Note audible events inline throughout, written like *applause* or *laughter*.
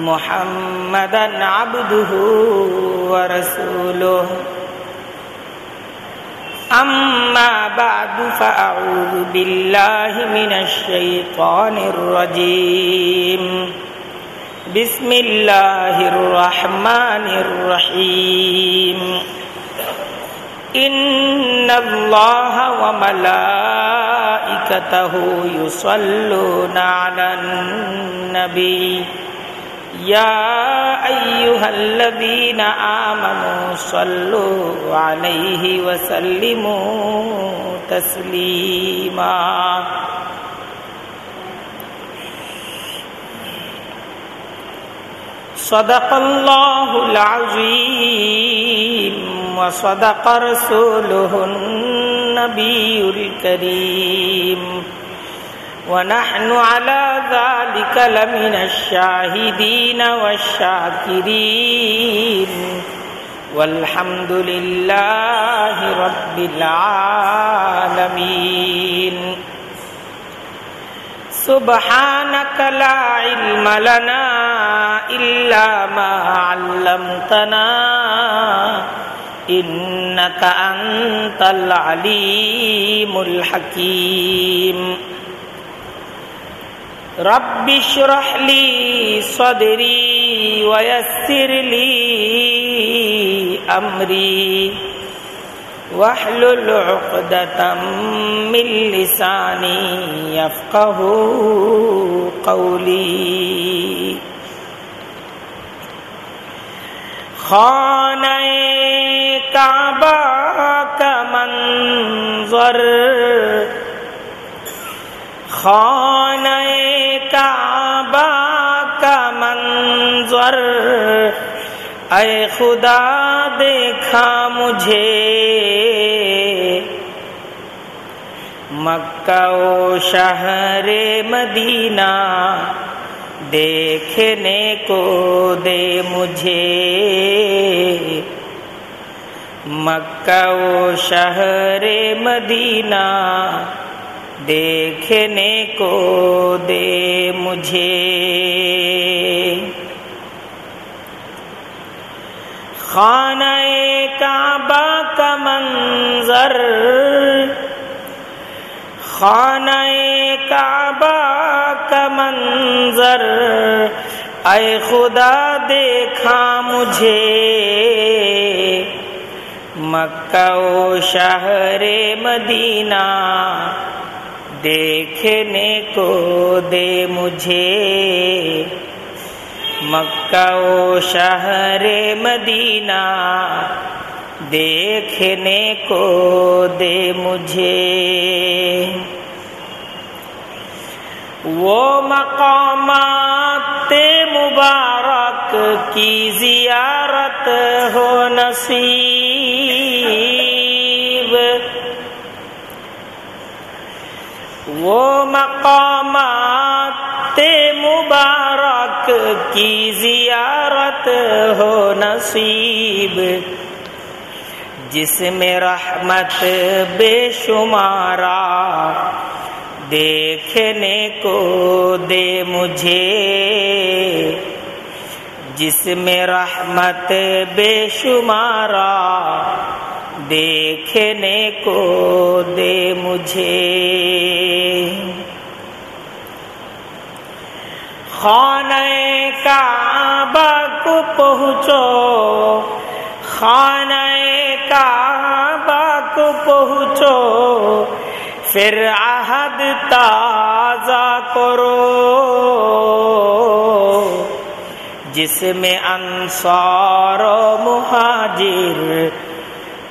محمدا عبده ورسوله. أما بعد فأعوذ بالله من الشيطان الرجيم. بسم الله الرحمن الرحيم. إن الله وملائكته يصلون على النبي. يا أيها الذين آمنوا صلوا عليه وسلموا تسليما. صدق الله العظيم وصدق رسوله النبي الكريم. ونحن على ذلك لمن الشاهدين والشاكرين. والحمد لله رب العالمين. سبحانك لا علم لنا إلا ما علمتنا. إنك أنت العليم الحكيم. رب اشرح لي صدري ويسر لي أمري. واحلل عقدة من لساني يفقه قولي. خانه کعبہ کا منظر خانہ کعبہ کا منظر۔ اے خدا دیکھا مجھے۔ مکہ و شہر مدینہ دیکھنے کو دے مجھے۔ مکہ و شہر مدینہ دیکھنے کو دے مجھے۔ خانہ کعبہ کا منظر، خانہ کعبہ کا منظر، اے خدا دیکھا مجھے۔ مکہ و شہر مدینہ देखने को दे मुझे मक्का ओ शहर मदीना देखने को दे मुझे वो मकामात मुबारक की जियारत हो नसीब وہ مقامات مبارک کی زیارت ہو نصیب، جس میں رحمت بے شمارا، دیکھنے کو دے مجھے۔ جس میں رحمت بے شمارا دیکھنے کو دے مجھے۔ خانہ کعبہ کو پہنچو۔ خانہ کعبہ کو پہنچو۔ پھر عہد تازہ کرو۔ جس میں انصار و مہاجر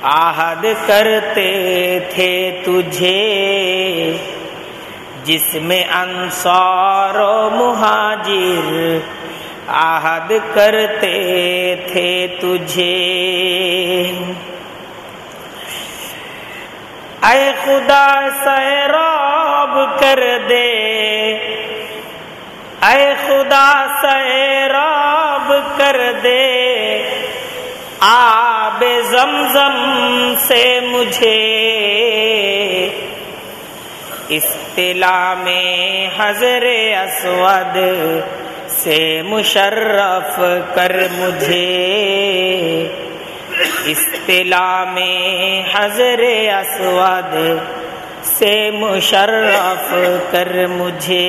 آہد کرتے تھے تجھے، جس میں انصار و مہاجر آہد کرتے تھے تجھے۔ اے خدا سیراب کر دے، اے خدا سیراب کر دے۔ آ آب زمزم سے مجھے اصطلاح میں حضر اسود سے مشرف کر مجھے اصطلاح میں حضر اسود سے مشرف کر مجھے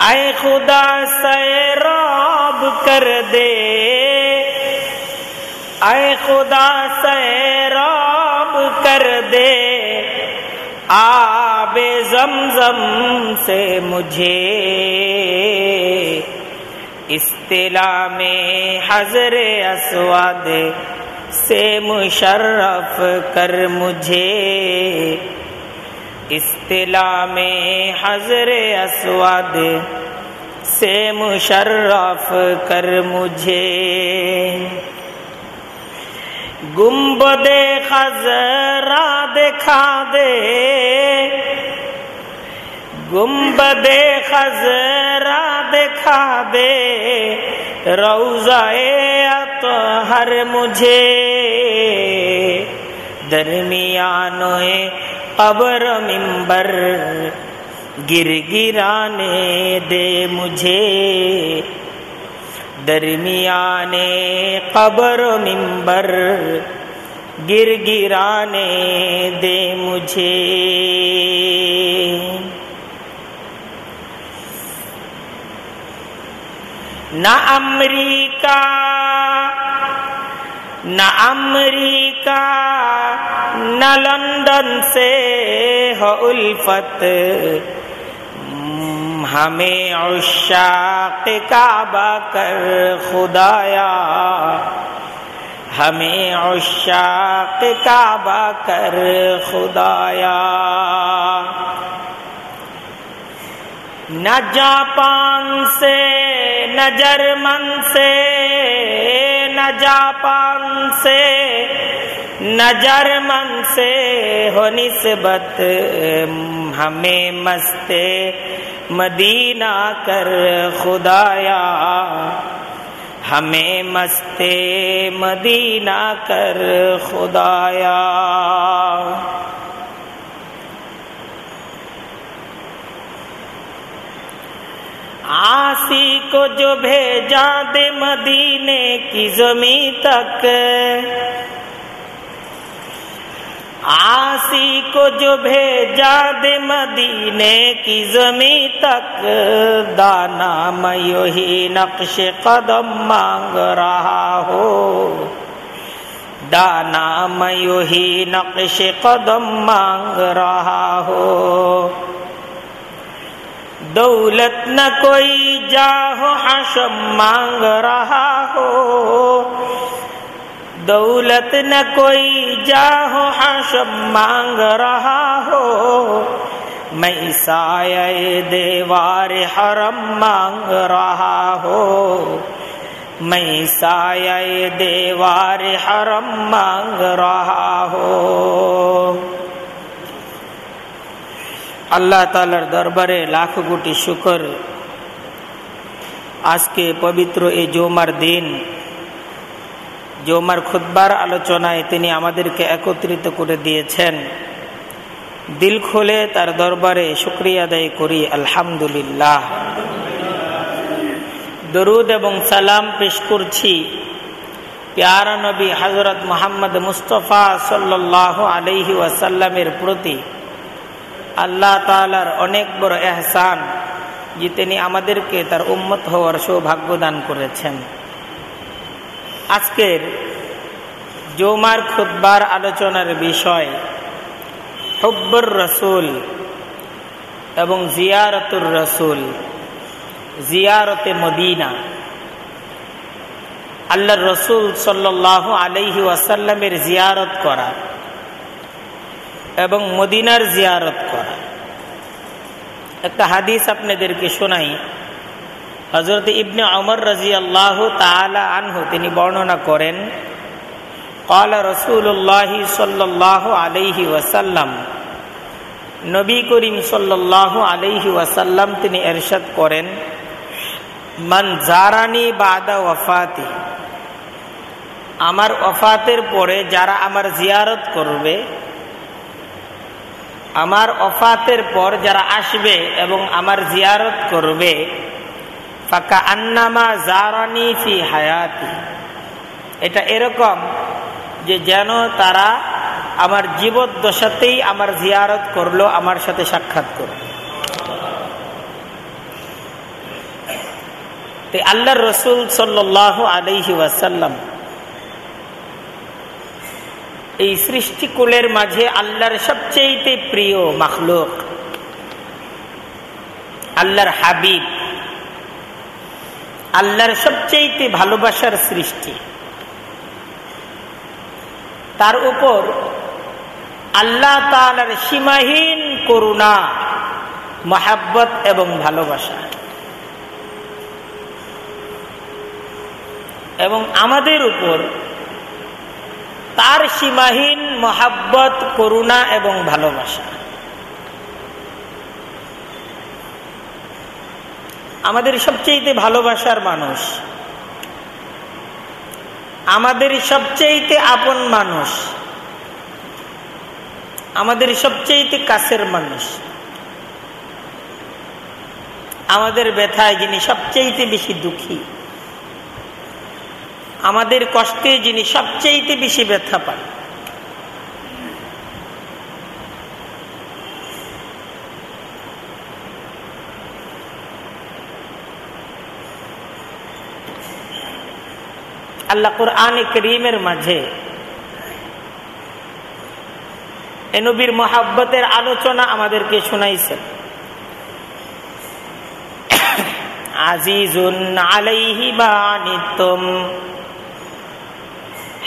اے خدا سیراب کر دے۔ اے خدا سیراب کر دے۔ آب زمزم سے مجھے۔ اصطلاح میں حضر اسواد سے مشرف کر مجھے۔ اصطلاح میں حضر اسود سے مشرف کر مجھے۔ گنبد خزرا دکھا دے۔ گنبد خزرا دکھا دے۔ روزائے تو ہر مجھے۔ درمیان قبر ممبر گر گرانے دے مجھے۔ درمیان قبر ممبر گر گرانے دے مجھے۔ نہ امریکہ نہ امریکہ نہ لندن سے ہو الفت ہمیں عشاق کعبہ کر خدایا ہمیں عشاق کعبہ کر خدایا نہ جاپان سے نہ جرمن سے نہ جاپان سے نہ جرمن سے ہو نسبت، ہمیں مستے مدینہ کر خدایا۔ ہمیں مستے مدینہ کر خدایا۔ آسی کو جو بھیجا دے مدینے کی زمین تک۔ آسی کو جو بھیجا دے مدینے کی زمین تک۔ دانا میں یہی نقش قدم مانگ رہا ہو۔ دانا میں یہی نقش قدم مانگ رہا ہو۔ دولت نہ کوئی جاہ حشم مانگ رہا ہو۔ دولت نہ کوئی جاہ حشم مانگ رہا ہو۔ میں سایہ دیوار حرم مانگ رہا ہو۔ میں سایہ دیوار حرم مانگ رہا ہو۔ আল্লাহ তালার দরবারে লাখ কোটি শুকর। আজকে পবিত্র এই জোমার দিন, জোমার খুদ্বার আলোচনায় তিনি আমাদেরকে একত্রিত করে দিয়েছেন। দিল খোলে তার দরবারে শুক্রিয়া আদায় করি, আলহামদুলিল্লাহ। দরুদ এবং সালাম পেশ করছি প্যারা নবী হজরত মোহাম্মদ মুস্তফা সাল্লাহ আলহি ওয়াসাল্লামের প্রতি। আল্লাহ তালার অনেক বড় এহসান, যে তিনি আমাদেরকে তার উম্মত হওয়ার সৌভাগ্য দান করেছেন। আজকের জৌমার খুদ্বার আলোচনার বিষয়, হব্বর রসুল এবং জিয়ারতুর রসুল, জিয়ারতে মদিনা। আল্লাহ রসুল সাল্লাহ আলহি ওয়াসাল্লামের জিয়ারত করা। এবং মদিনার জিয়ারত করা একটা হাদিস আপনাদেরকে শোনাই হজরত ইবনে অমর রাজি আল্লাহ তালা আনহু তিনি বর্ণনা করেন قال رسول الله صلى الله عليه وسلم নবী করিম সাল্লাহ আলাইহি ওয়াসাল্লাম তিনি এরশাদ করেন মান জারানি বাদা ওয়াফাতি আমার অফাতের পরে যারা আমার জিয়ারত করবে আমার অফাতের পর যারা আসবে এবং আমার জিয়ারত করবে ফাঁকা আন্নামা জারানি ফি হায়াতি। এটা এরকম যে যেন তারা আমার জীবদ্দশাতেই আমার জিয়ারত করল, আমার সাথে সাক্ষাৎ করল। আল্লাহ রসুল সাল্লাহ আলহি ওয়াসাল্লাম এই সৃষ্টিকুলের মাঝে আল্লাহর সবচেয়ে প্রিয় মাখলুক। আল্লাহর হাবিব। আল্লাহর সবচেয়ে ভালোবাসার সৃষ্টি। তার উপর আল্লাহ তালার সীমাহীন করুণা, মহাব্বত এবং ভালোবাসা। এবং আমাদের উপর তার সীমাহীন মহাব্বত, করুণা এবং ভালোবাসা। আমাদের সবচেয়ে ভালোবাসার মানুষ। আমাদের সবচেয়ে আপন মানুষ। আমাদের সবচেয়ে কাছের মানুষ। আমাদের ব্যথায় যিনি সবচেয়ে বেশি দুঃখী। আমাদের কষ্টে যিনি সবচেয়ে বেশি ব্যথা পান। আল্লাহ কোরআন করিমের মাঝে এনবির মহাব্বতের আলোচনা আমাদেরকে শুনাইছেন। *coughs* আজিজুন আলাইহি বানিতুম।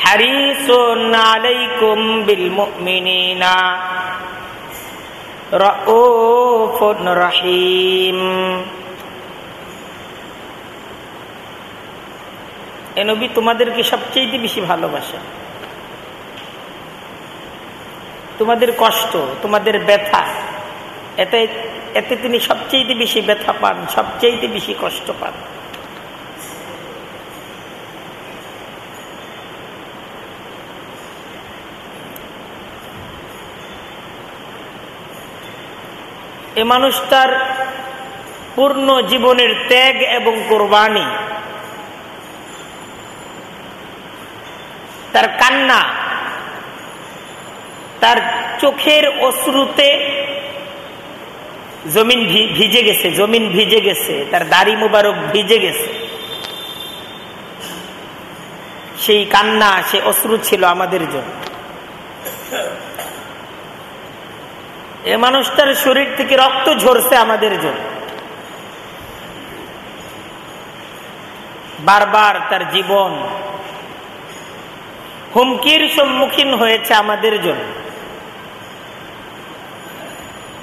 হারিসুন রহিম। তোমাদেরকে সবচেয়ে বেশি ভালোবাসে। তোমাদের কষ্ট, তোমাদের ব্যথা, এতে এতে তিনি সবচেয়ে বেশি ব্যথা পান সবচেয়ে বেশি কষ্ট পান। এ মানুষ তার পূর্ণ জীবনের ত্যাগ এবং কোরবানি। তার কান্না, তার চোখের অশ্রুতে জমিন ভিজে গেছে, জমিন ভিজে গেছে, তার দাড়ি মুবারক ভিজে গেছে। সেই কান্না, সে অশ্রু ছিল আমাদের জন্য। এ মানুষটার শরীর থেকে রক্ত ঝরছে আমাদের জন্য। বারবার তার জীবন হুমকির সম্মুখীন হয়েছে আমাদের জন্য।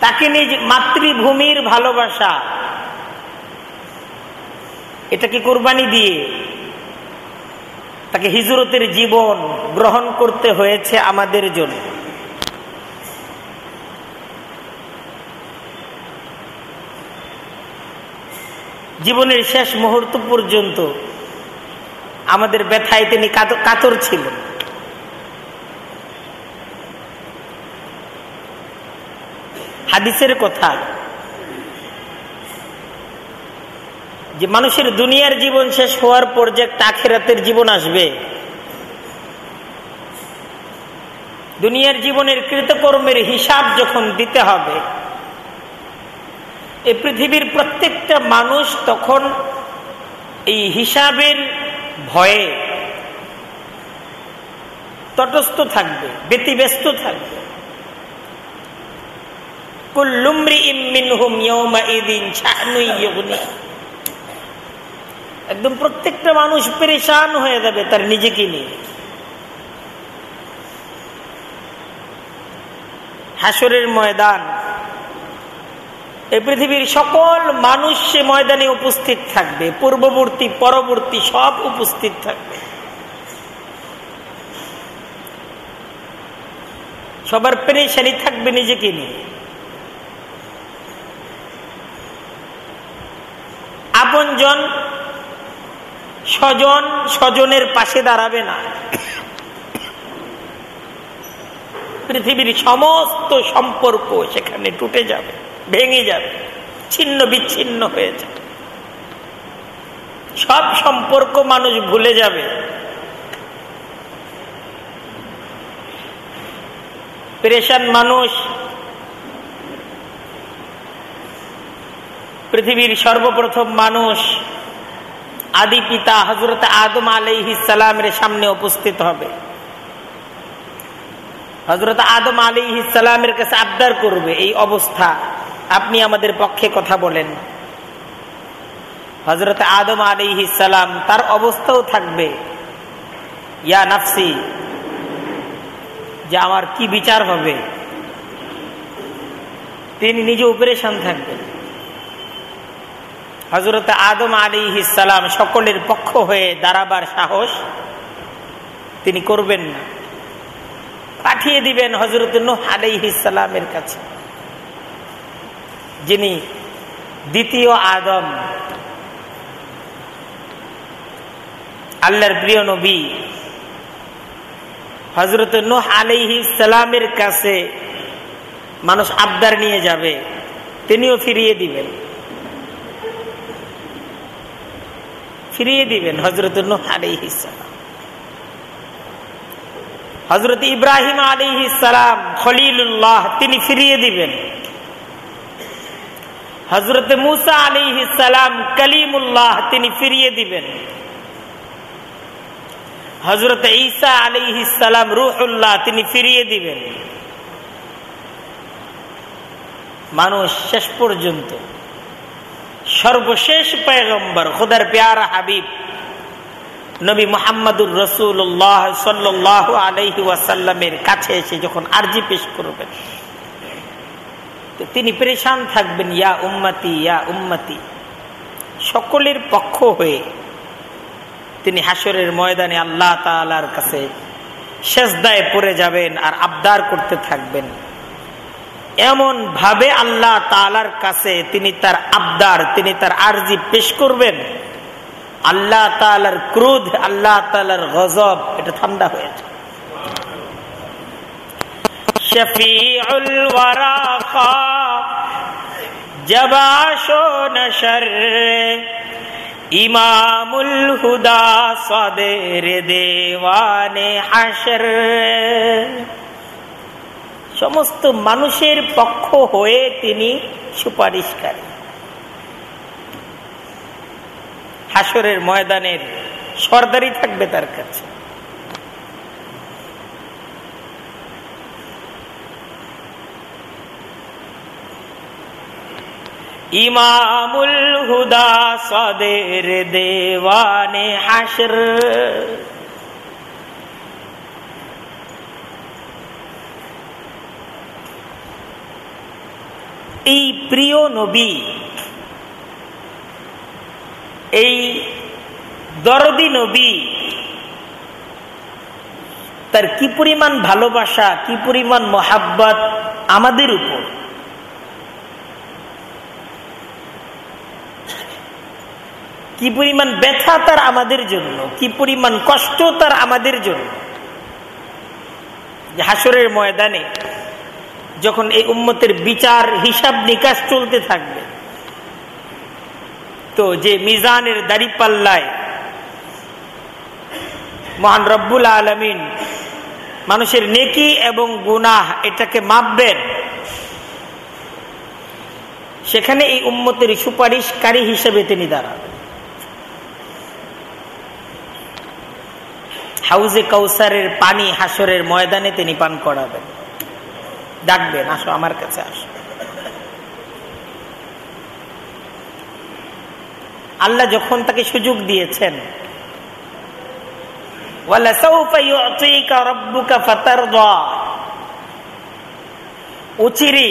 তাকে নিজ মাতৃভূমির ভালোবাসা, এটাকে কোরবানি দিয়ে তাকে হিজরতের জীবন গ্রহণ করতে হয়েছে আমাদের জন্য। জীবনের শেষ মুহূর্ত পর্যন্ত আমাদের ব্যথায় তিনি কাতর ছিলেন। হাদিসের কথা যে মানুষের দুনিয়ার জীবন শেষ হওয়ার পর যে একটা জীবন আসবে, দুনিয়ার জীবনের কৃতকর্মের হিসাব যখন দিতে হবে এই পৃথিবীর প্রত্যেকটা মানুষ তখন এই হিসাবের ভয়ে তটস্থ থাকবে, ব্যতিব্যস্ত থাকবে। একদম প্রত্যেকটা মানুষ পরেশান হয়ে যাবে তার নিজেকে নিয়ে। হাসরের ময়দান এই পৃথিবীর সকল মানুষ সে ময়দানে উপস্থিত থাকবে, পূর্ববর্তী, পরবর্তী সব উপস্থিত থাকবে। সবার পেরেশানি থাকবে নিজেকে নিয়ে। আপনজন স্বজন স্বজনের পাশে দাঁড়াবে না। পৃথিবীর সমস্ত সম্পর্ক সেখানে টুটে যাবে। ভেঙে যাবে, ছিন্ন বিচ্ছিন্ন হয়ে যাবে। সব সম্পর্ক মানুষ ভুলে যাবে। প্রেশান মানুষ পৃথিবীর সর্বপ্রথম মানুষ আদি পিতা হজরত আদম আলাইহিসালামের সামনে উপস্থিত হবে। হজরত আদম আলী ইসালামের কাছে আবদার করবে এই অবস্থা। আপনি আমাদের পক্ষে কথা বলেন। হজরত আদম আলী ইসালাম তার অবস্থাও থাকবে। ইয়া নাফসি, যে আমার কি বিচার হবে? তিনি নিজে অপারেশন থাকবেন। হজরত আদম আলী ইসালাম সকলের পক্ষ হয়ে দাঁড়াবার সাহস তিনি করবেন না। পাঠিয়ে দিবেন হজরত নুহ আলাইহিসালামের কাছে। যিনি দ্বিতীয় আদম, আল্লাহর প্রিয় নবী হজরত নুহ আলাইহি সালামের কাছে মানুষ আবদার নিয়ে যাবে, তিনিও ফিরিয়ে দিবেন। ফিরিয়ে দিবেন হজরত নুহ আলাইহি সালাম। হজরত ইব্রাহিম আলী সালাম খলিল্লাহ তিনি ফিরিয়ে দিবেন। হজরত মুসা আলী সালাম কলিমুল্লাহ তিনি ফিরিয়ে দিবেন। হজরত ঈসা আলী সালাম রুহুল্লাহ তিনি ফিরিয়ে দিবেন। মানুষ শেষ পর্যন্ত সর্বশেষ পয়গম্বর, খুদার পেয়ারা হাবিব, নবী মোহাম্মদুর রসুল্লাহ সাল্লাহ আলহি ওয়াসাল্লামের কাছে এসে যখন আরজি পেশ করবেন। তিনি পরেশান থাকবেন, ইয়া উম্মতি ইয়া উম্মতি। সকলের পক্ষ হয়ে তিনি হাসরের ময়দানে আল্লাহ তালার কাছে শেষদায় পড়ে যাবেন আর আবদার করতে থাকবেন। এমন ভাবে আল্লাহ তালার কাছে তিনি তার আবদার, তিনি তার আর্জি পেশ করবেন। আল্লাহ তালার ক্রোধ, আল্লাহ তালার গজব, এটা ঠান্ডা হয়েছে শফিউল ওয়ারাকা জবাশো ইমামুল হুদা সদের দেওয়ানে হাসর সমস্ত মানুষের পক্ষ হয়ে তিনি সুপারিশকারী। হাসরের ময়দানের সর্দারি থাকবে তার কাছে। ইমামুল হুদা সদের দেওয়ানে হাসর এই প্রিয় নবী, এই দরদি নবী, তার কি পরিমাণ ভালোবাসা, কি পরিমাণ মোহাব্বত আমাদের উপর? কি পরিমাণ ব্যথা তার আমাদের জন্য? কি পরিমাণ কষ্ট তার আমাদের জন্য? হাসরের ময়দানে যখন এই উম্মতের বিচার, হিসাব নিকাশ চলতে থাকবে, তো যে মিজানের দাড়ি পাল্লায় মহান রব্বুল আলমিন মানুষের নেকি এবং গুনাহ এটাকে মাপবেন, সেখানে এই উম্মতের সুপারিশকারী হিসেবে তিনি দাঁড়াবেন হাউজে কৌসারের পানি হাসরের ময়দানে তিনি পান করাবেন। ডাকবেন, আসো আমার কাছে আসো। আল্লাহ যখন তাকে সুযোগ দিয়েছেন উচিরি,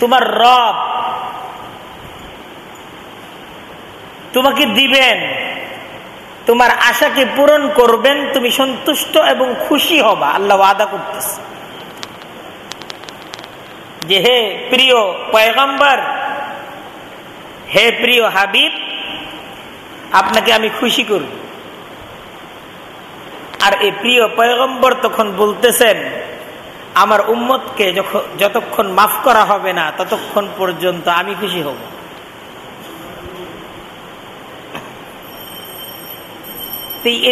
তোমার রব তোমাকে দিবেন। তোমার আশাকে পূরণ করবেন, তুমি সন্তুষ্ট এবং খুশি হবা। আল্লাহ আদা করতেছে। যে হে প্রিয় পয়গম্বর, হে প্রিয় হাবিব, আপনাকে আমি খুশি করব। আর এই প্রিয় পয়গম্বর তখন বলতেছেন, আমার উম্মতকে যতক্ষণ মাফ করা হবে না, ততক্ষণ পর্যন্ত আমি খুশি হব।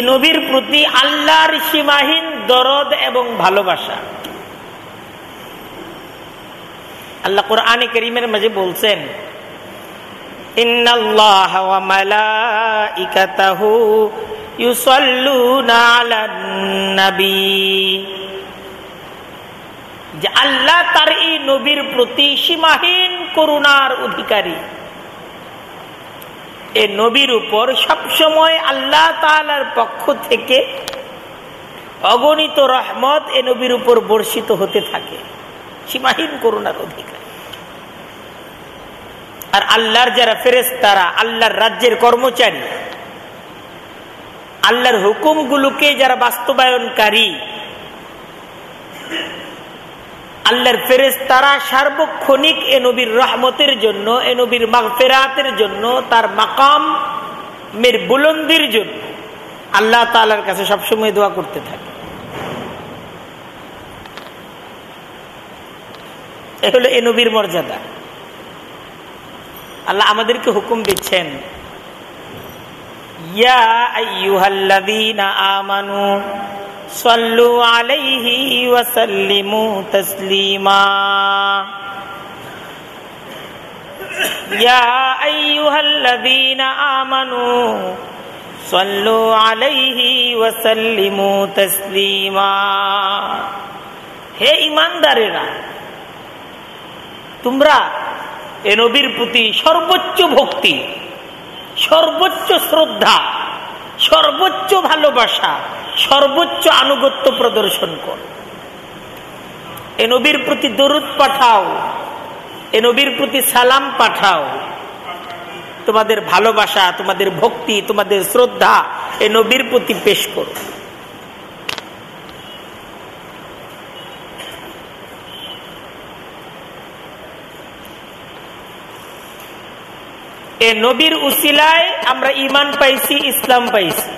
নবীর প্রতি আল্লাহর সীমাহীন দরদ এবং ভালোবাসা। আল্লাহ করিমের মাঝে বলছেন যে আল্লাহ তার এই নবীর প্রতি সীমাহীন করুণার অধিকারী। এ নবীর উপর সবসময় আল্লাহ তালার পক্ষ থেকে অগণিত রহমত এ নবীর উপর বর্ষিত হতে থাকে। সীমাহীন করুণার অধিকার আর আল্লাহর যারা ফেরেস তারা আল্লাহর রাজ্যের কর্মচারী, আল্লাহর হুকুমগুলোকে যারা বাস্তবায়নকারী আল্লাহর ফেরেস তারা সার্বক্ষণিক এ রহমতের জন্য, এ মাগফেরাতের জন্য, তার মাকাম, মের বুলন্দির জন্য আল্লাহ তালার কাছে সবসময় দোয়া করতে থাকে। এ হলো এ মর্যাদা। আল্লাহ আমাদেরকে হুকুম দিচ্ছেন, ইয়া আইয়ুহাল্লাযীনা আমানু সাল্লু আলাইহি ওয়া সাল্লিমু তাসলিমা। ইয়া আইয়ুহাল্লাযীনা আমানু সাল্লু আলাইহি ওয়া সাল্লিমু তাসলিমা। হে ইমানদারেরা, তোমরা এ নবীর প্রতি সর্বোচ্চ ভক্তি, সর্বোচ্চ শ্রদ্ধা সর্বোচ্চ ভালোবাসা, সর্বোচ্চ আনুগত্য প্রদর্শন কর। এ নবীর প্রতি দরুদ পাঠাও, এ নবীর প্রতি সালাম পাঠাও। তোমাদের ভালোবাসা, তোমাদের ভক্তি, তোমাদের শ্রদ্ধা এ নবীর প্রতি পেশ করো। এ নবীর উসিলায় আমরা ইমান পাইছি, ইসলাম পাইছি।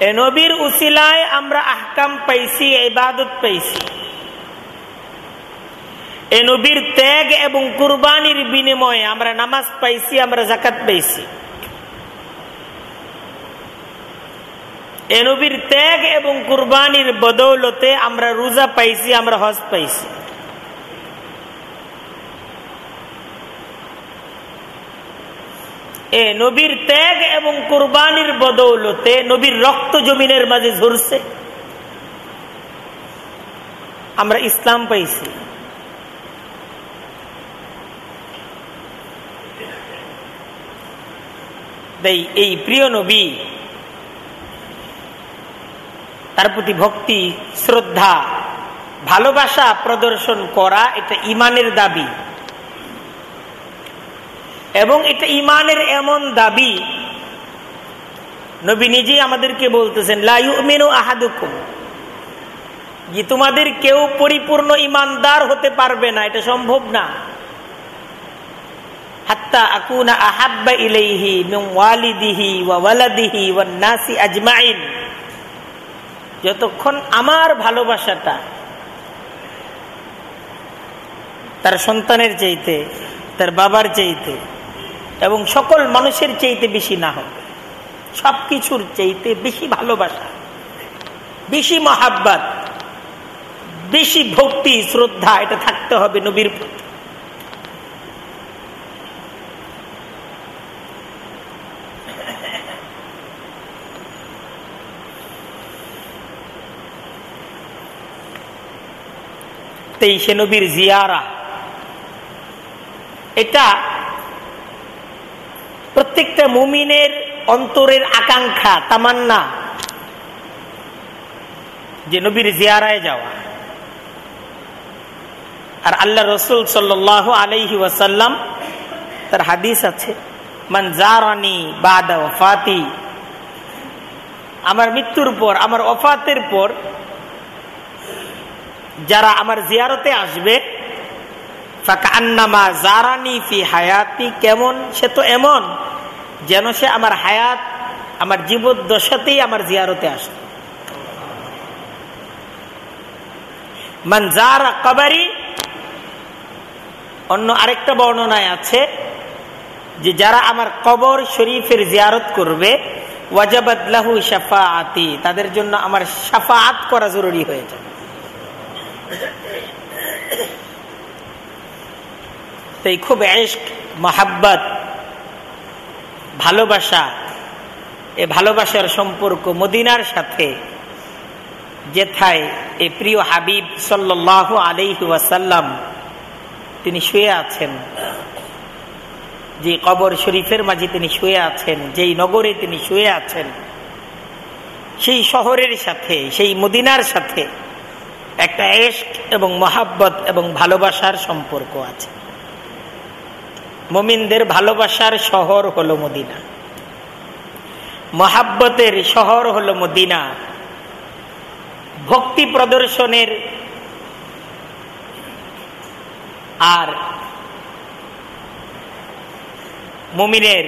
এ নবীর উসিলায় আমরা আহকাম পাইছি, ইবাদত পাইছি। এ নবীর ত্যাগ এবং কুরবানির বিনিময়ে আমরা নামাজ পাইছি, আমরা জাকাত পাইছি। এ নবীর ত্যাগ এবং কুরবানির বদৌলতে আমরা রোজা পাইছি, আমরা হজ পাইছি। নবীর ত্যাগ এবং কোরবানির বদৌলতে নবীর রক্ত জমিনের মাঝে ঝরছে। আমরা ইসলাম পাইছি। এই প্রিয় নবী, তার প্রতি ভক্তি, শ্রদ্ধা, ভালোবাসা প্রদর্শন করা এটা ইমানের দাবি। এবং এটা ইমানের এমন দাবি। নবী নিজেই আমাদেরকে বলতেছেন লাইমেনু আহাদুকুম। যে তোমাদের কেউ পরিপূর্ণ ইমানদার হতে পারবে না, এটা সম্ভব না। ওয়ালিদিহি নাসি যতক্ষণ আমার ভালোবাসাটা তার সন্তানের চাইতে, তার বাবার চাইতে এবং সকল মানুষের চাইতে বেশি না হোক সব কিছুর চাইতে বেশি ভালোবাসা, বেশি মহাব্বাত, বেশি ভক্তি, শ্রদ্ধা, এটা থাকতে হবে নবীর প্রতি। তেইশে নবীর জিয়ারা, এটা প্রত্যেকটা মুমিনের অন্তরের আকাঙ্ক্ষা, তামান্না। যে নবীর জিয়ারায় যাওয়া। আর আল্লাহ রসুল সাল্লাহ আলহি ওয়াসাল্লাম, তার হাদিস আছে, মান জারানি বাদা ওফাতি আমার মৃত্যুর পর, আমার অফাতের পর, যারা আমার জিয়ারতে আসবে ফাঁকা আন্নামা জারানি ফি হায়াতি, কেমন? সে তো এমন যেন সে আমার হায়াত, আমার জীবদ্দশাতেই আমার জিয়ারতে আসে। মান জারা কবারি, অন্য আরেকটা বর্ণনায় আছে যে যারা আমার কবর শরীফের জিয়ারত করবে ওয়াজাবাদলাহু আতি তাদের জন্য আমার সাফাত করা জরুরি হয়ে যাবে তাই খুব এশক, মহাব্বত ভালোবাসা, এ ভালোবাসার সম্পর্ক মদিনার সাথে, যেথায় এ প্রিয় হাবিব সাল্লাহ আলহি ওয়াসাল্লাম, তিনি শুয়ে আছেন। যে কবর শরীফের মাঝে তিনি শুয়ে আছেন, যেই নগরে তিনি শুয়ে আছেন, সেই শহরের সাথে, সেই মদিনার সাথে একটা এশক এবং মহাব্বত এবং ভালোবাসার সম্পর্ক আছে। মমিনদের ভালোবাসার শহর হলো মদিনা। মহাব্বতের শহর হলো মদিনা। ভক্তি প্রদর্শনের আর মুমিনের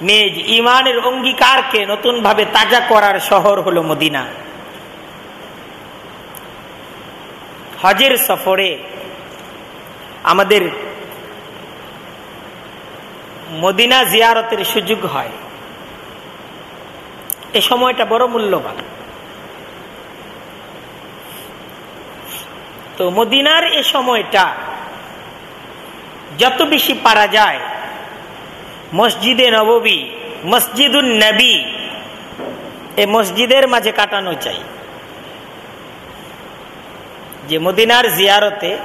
মেজ ইমানের অঙ্গীকারকে নতুনভাবে তাজা করার শহর হলো মদিনা। হজের সফরে আমাদের মদিনা জিয়ারতের সুযোগ হয়। এ সময়টা বড় মূল্যবান। তো মদিনার এ সময়টা যত বেশি পারা যায়, মসজিদে নববী মসজিদুল নবী, এ মসজিদের মাঝে কাটানো চাই যে মদিনার জিয়ারতে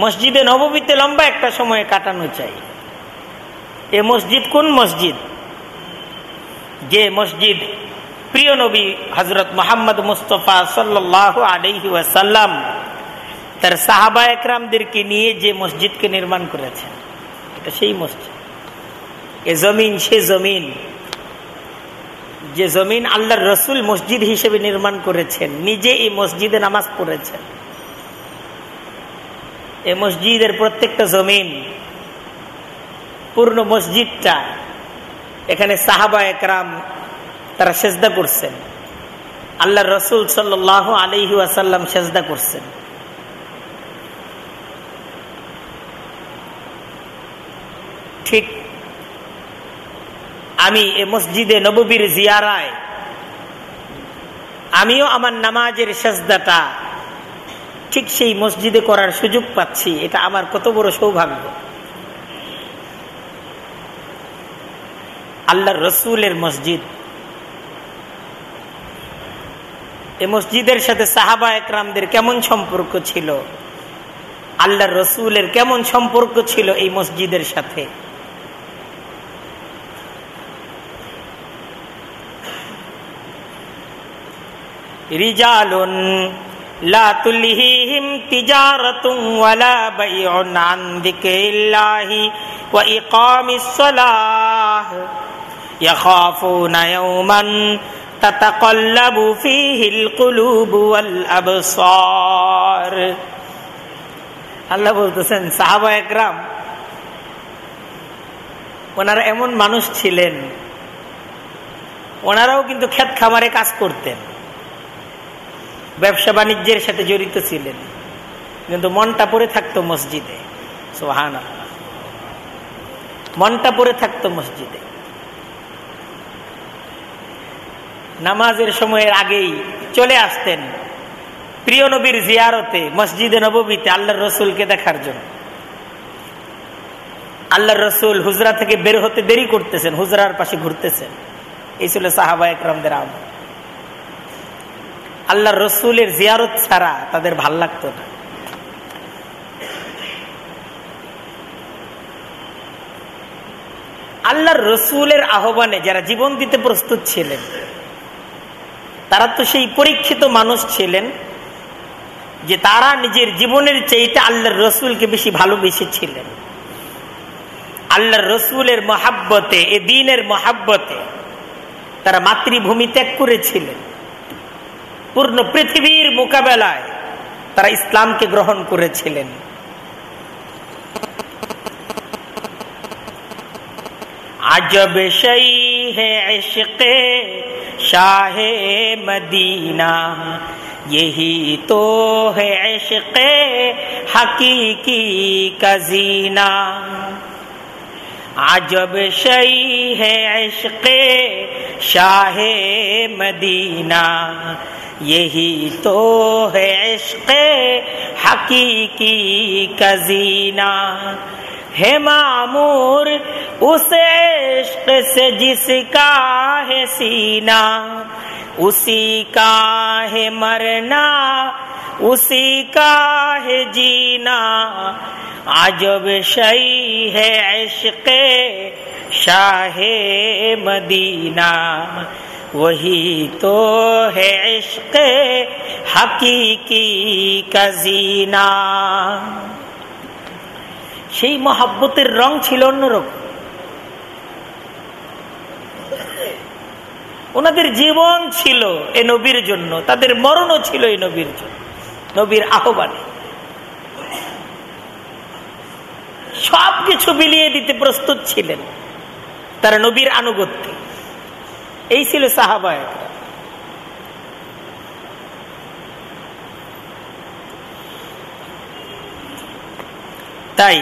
মসজিদে নববীতে লম্বা একটা সময় কাটানো চাই এ মসজিদ কোন মসজিদ? যে মসজিদ প্রিয় নবী হজরত মোহাম্মদ মুস্তফা সাল্লাহ আলহি ওয়াসাল্লাম তার সাহাবা একরামদেরকে নিয়ে যে মসজিদকে নির্মাণ করেছেন, এটা সেই মসজিদ। এ জমিন সে জমিন। যে জমিন আল্লাহর রসুল মসজিদ হিসেবে নির্মাণ করেছেন, নিজে এই মসজিদে নামাজ পড়েছেন। এ মসজিদের প্রত্যেকটা জমিন পূর্ণ মসজিদটা এখানে সাহাবা একরাম তারা সেজদা করছেন। আল্লাহ রসুল সাল্লাহ আলহি আসাল্লাম সেজদা করছেন। ঠিক আমি এ মসজিদে নববীর জিয়ারায় আমিও আমার নামাজের সেজদাটা ঠিক সেই মসজিদে করার সুযোগ পাচ্ছি, এটা আমার কত বড় সৌভাগ্য। আল্লাহর রসুলের মসজিদ। এ মসজিদের সাথে সাহাবা একরামদের কেমন সম্পর্ক ছিল? আল্লাহর রসুলের কেমন সম্পর্ক ছিল এই মসজিদের সাথে? রিজালুন লা ওয়া ইয়াওমান তাতাকাল্লাবু ফীহিল কুলুবু ওয়াল আবসার। আল্লাহ বলতেছেন, সাহাবা একরাম, ওনারা এমন মানুষ ছিলেন, ওনারাও কিন্তু ক্ষেত খামারে কাজ করতেন, ব্যবসা বাণিজ্যের সাথে জড়িত ছিলেন, কিন্তু মনটা পড়ে থাকতো মসজিদে সোহান মনটা পড়ে থাকতো মসজিদে। নামাজের সময়ের আগেই চলে আসতেন। প্রিয় নবীর জিয়ারতে, মসজিদে নবীতে আল্লাহর রসুলকে দেখার জন্য। আল্লাহর রসুল হুজরা থেকে বের হতে দেরি করতেছেন, হুজরার পাশে ঘুরতেছেন। এই ছিল সাহাবা একরমদের আম আল্লাহ রসুলের জিয়ারত ছাড়া তাদের ভালো লাগতো না। আল্লাহর রসুলের আহ্বানে যারা জীবন দিতে প্রস্তুত ছিলেন তারা তো সেই পরীক্ষিত মানুষ ছিলেন যে তারা নিজের জীবনের চাইতে আল্লাহর রসুলকে বেশি ভালোবেসেছিলেন। আল্লাহর রসুলের মহাব্বতে, এ দিনের মহাব্বতে তারা মাতৃভূমি ত্যাগ করেছিলেন। পূর্ণ পৃথিবীর মোকাবেলায় তারা ইসলামকে গ্রহণ করেছিলেন। عجب شعی ہے عشق شاہ مدینہ۔ یہی تو ہے عشق حقیقی کزینہ عجب شعی ہے عشق شاہ مدینہ۔ یہی تو ہے عشق حقیقی کزینہ ہے معمور اس عشق سے جس کا ہے سینہ، اسی کا ہے مرنا، اسی کا ہے جینا۔ عجب شعی ہے عشق شاہ مدینہ، وہی تو ہے عشق حقیقی کا زینہ۔ সেই মহাব্বতের রং ছিল অন্যরকম। ওনাদের জীবন ছিল এ নবীর জন্য, তাদের মরণও ছিল এই নবীর জন্য, নবীর আহ্বানে। সব কিছু বিলিয়ে দিতে প্রস্তুত ছিলেন তারা নবীর আনুগত্যে। এই ছিল সাহাবায় তাই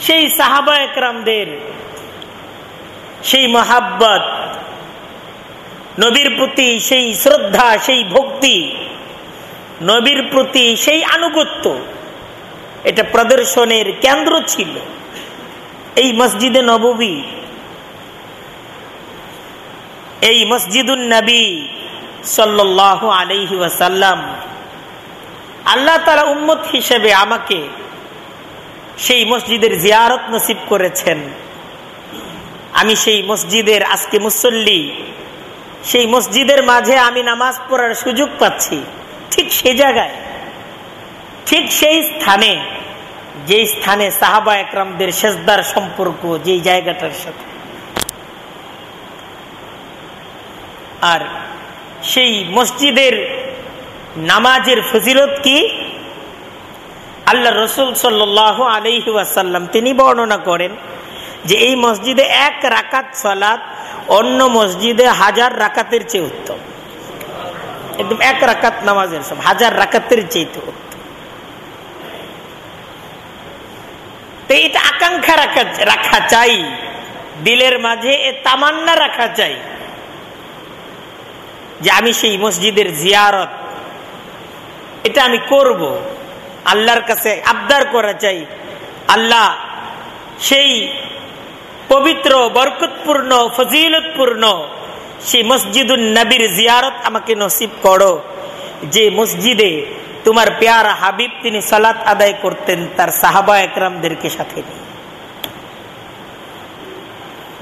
সেই সাহাবা একরামদের সেই মহাব্বত, নবীর প্রতি সেই শ্রদ্ধা, সেই ভক্তি, নবীর প্রতি সেই আনুগত্য, এটা প্রদর্শনের কেন্দ্র ছিল। এই মসজিদে নবী এই মসজিদুল নবী সাল্লাহ আলহি ওয়াসাল্লাম আল্লাহ তারা উম্মত হিসেবে আমাকে সেই মসজিদের জিয়ারত নসিব করেছেন। আমি সেই মসজিদের, আজকে মুসল্লি, সেই মসজিদের মাঝে আমি নামাজ পড়ার সুযোগ পাচ্ছি। ঠিক সে জায়গায়, ঠিক সেই স্থানে যে স্থানে সাহাবা একরামদের সেজদার সম্পর্ক যে জায়গাটার সাথে। আর সেই মসজিদের নামাজের ফজিলত কি? আল্লাহ রসুল সাল্লাহ আলহি ওয়াসাল্লাম, তিনি বর্ণনা করেন যে এই মসজিদে এক রাকাত সালাত অন্য মসজিদে হাজার রাকাতের চেয়ে উত্তম। একদম এক রাকাত নামাজের সব হাজার রাকাতের চেয়ে উত্তম। তো এটা আকাঙ্ক্ষা রাখা রাখা চাই। দিলের মাঝে এ তামান্না রাখা চাই। যে আমি সেই মসজিদের জিয়ারত এটা আমি করব। আল্লাহর কাছে আবদার করা চাই। আল্লাহ সেই পবিত্র, বরকতপূর্ণ, ফজিলতপূর্ণ সেই মসজিদুল নবীর জিয়ারত আমাকে নসিব করো। যে মসজিদে তোমার পেয়ারা হাবিব তিনি সালাত আদায় করতেন, তার সাহাবা একরামদেরকে সাথে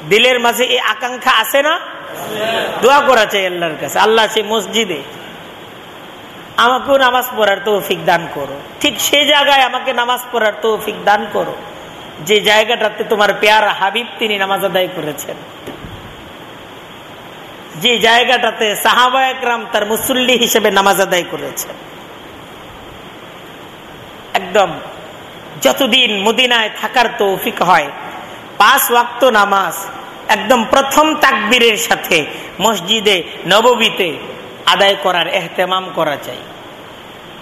দিলের মাঝে এই আকাঙ্ক্ষা আছে না? দোয়া করা চাই আল্লাহর কাছে। আল্লাহ সেই মসজিদে আমাকেও নামাজ পড়ার তৌফিক দান করো। ঠিক সে জায়গায় আমাকে নামাজ পড়ার তৌফিক দান করো। যে জায়গাটাতে তোমার পেয়ারা হাবিব তিনি নামাজ আদায় করেছেন। যে জায়গাটাতে সাহাবা একরাম তার মুসল্লি হিসেবে নামাজ আদায় করেছেন। একদম যতদিন মদিনায় থাকার তৌফিক হয়, পাঁচ ওয়াক্ত নামাজ, একদম প্রথম তাকবীরের সাথে মসজিদে নববীতে আদায় করার এহতেমাম করা চাই।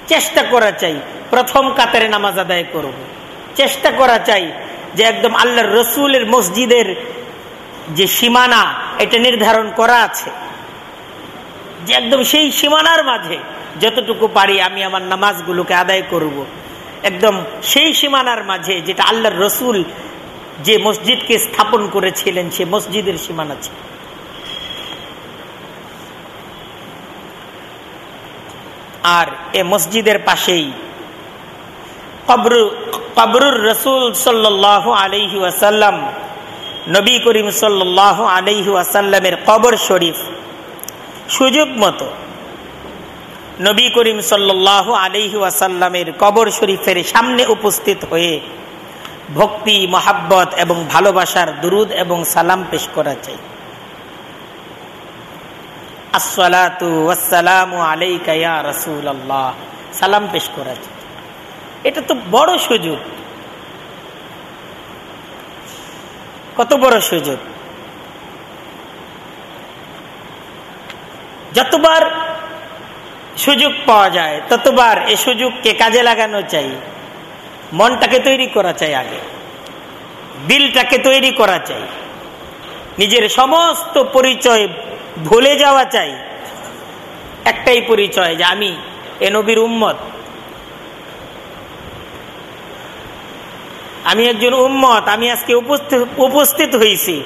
চেষ্টা করা চাই। প্রথম কাতারে নামাজ আদায় করব। চেষ্টা করা চাই যে একদম আল্লাহর রসুলের মসজিদের যে সীমানা, এটা নির্ধারণ করা আছে। যে একদম সেই সীমানার মাঝে যতটুকু পারি আমি আমার নামাজগুলোকে আদায় করব। একদম সেই সীমানার মাঝে যেটা আল্লাহর রসুল যে মসজিদকে স্থাপন করেছিলেন, সে মসজিদের সীমানা ছিল। আর এ মসজিদের পাশেই। কবরু, কবরুর রসুল সাল্লাহ আলহি ওয়াসাল্লাম, নবী করিম সাল্লাহ আলহি ওয়াসাল্লামের কবর শরীফ, সুযোগ মতো নবী করিম সাল্লাহ আলহি ওয়াসাল্লামের কবর শরীফের সামনে উপস্থিত হয়ে ভক্তি, মহাব্বত এবং ভালোবাসার দুরুদ এবং সালাম পেশ করা চাই। সালাম পেশ করা এটা তো বড় সুযোগ। কত বড় সুযোগ। যতবার সুযোগ পাওয়া যায়, ততবার এ সুযোগকে কাজে লাগানো চাই। মনটাকে তৈরি করা চাই আগে। দিলটাকে তৈরি করা চাই। নিজের সমস্ত পরিচয় ভুলে যাওয়া চাই। একটাই পরিচয় যে আমি, এ নবীর উম্মত। আমি একজন উম্মত, আমি আজকে উপস্থিত হয়েছি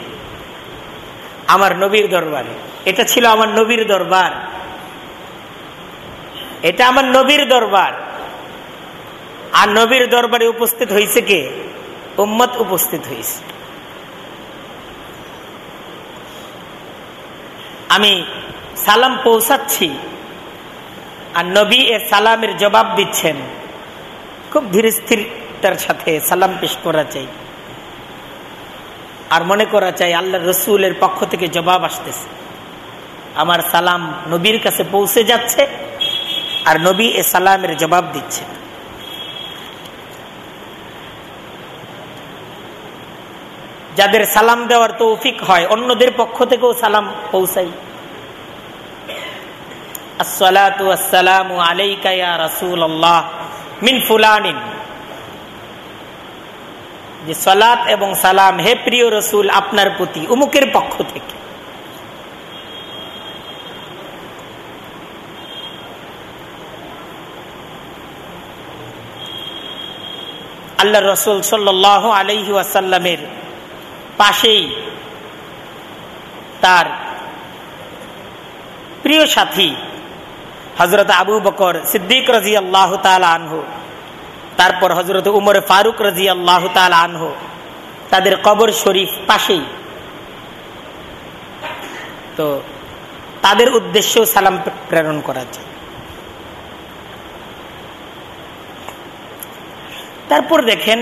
আমার নবীর দরবারে। এটা ছিল আমার নবীর দরবার। এটা আমার নবীর দরবার। আর নবীর দরবারে উপস্থিত হয়েছে কে? উম্মত উপস্থিত হয়েছে আমি সালাম পৌঁছাচ্ছি। আর নবী এ সালামের জবাব দিচ্ছেন। খুব ধীর স্থিরতার সাথে সালাম পেশ করা চাই। আর মনে করা চাই আল্লাহ রসুলের পক্ষ থেকে জবাব আসতেছে। আমার সালাম নবীর কাছে পৌঁছে যাচ্ছে। আর নবী এ সালামের জবাব দিচ্ছে যাদের সালাম দেওয়ার তৌফিক হয়, অন্যদের পক্ষ থেকেও সালাম পৌঁছাই। এবং সালাম হে প্রিয় রসুল, আপনার প্রতি, উমুকের পক্ষ থেকে। আল্লাহ রসুল সাল্লাহ আলহি আসাল্লামের পাশেই তার প্রিয় সাথী হজরত আবু বকর সিদ্দিক রাজি আল্লাহ আনহু, তারপর হজরত উমর ফারুক রাজি আল্লাহ আনহু, তাদের কবর শরীফ পাশেই। তো তাদের উদ্দেশ্যেও সালাম প্রেরণ করা যায় তারপর দেখেন